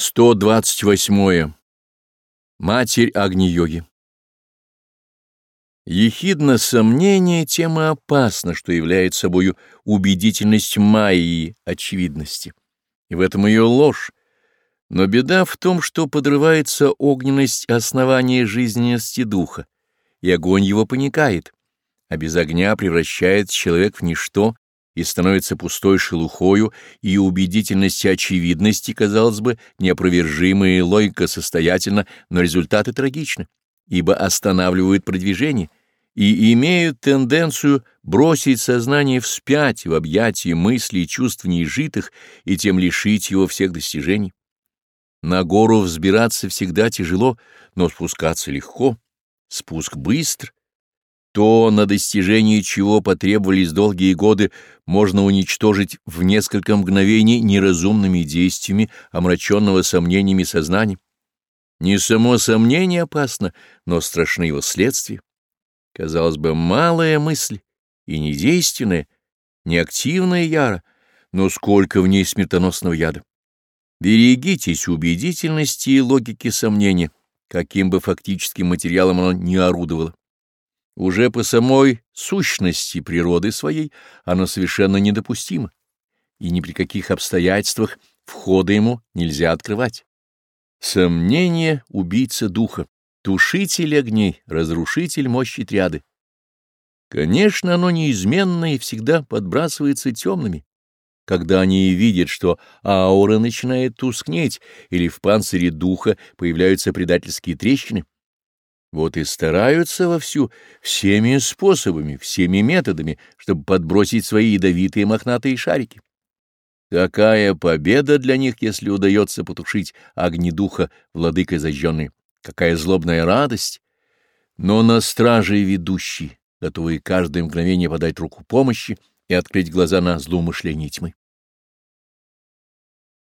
128. Матерь Агни-йоги Ехидно сомнение — тема опасна, что является собою убедительность Майи очевидности. И в этом ее ложь. Но беда в том, что подрывается огненность основания жизненности духа, и огонь его паникает, а без огня превращает человек в ничто и становится пустой шелухою, и убедительность и очевидности, казалось бы, неопровержимая логика состоятельна, но результаты трагичны, ибо останавливают продвижение и имеют тенденцию бросить сознание вспять в объятии мыслей и чувств нежитых и тем лишить его всех достижений. На гору взбираться всегда тяжело, но спускаться легко, спуск быстр — то, на достижение чего потребовались долгие годы, можно уничтожить в несколько мгновений неразумными действиями омраченного сомнениями сознания. Не само сомнение опасно, но страшны его следствия. Казалось бы, малая мысль и недейственная, неактивная яра, но сколько в ней смертоносного яда. Берегитесь убедительности и логики сомнения, каким бы фактическим материалом оно ни орудовало. Уже по самой сущности природы своей оно совершенно недопустимо, и ни при каких обстоятельствах входа ему нельзя открывать. Сомнение — убийца духа, тушитель огней, разрушитель мощи триады. Конечно, оно неизменно и всегда подбрасывается темными, когда они видят, что аура начинает тускнеть или в панцире духа появляются предательские трещины. Вот и стараются вовсю всеми способами, всеми методами, чтобы подбросить свои ядовитые мохнатые шарики. Какая победа для них, если удается потушить огни духа владыкой зажженной! Какая злобная радость! Но на страже ведущий, готовые каждое мгновение подать руку помощи и открыть глаза на злоумышление тьмы.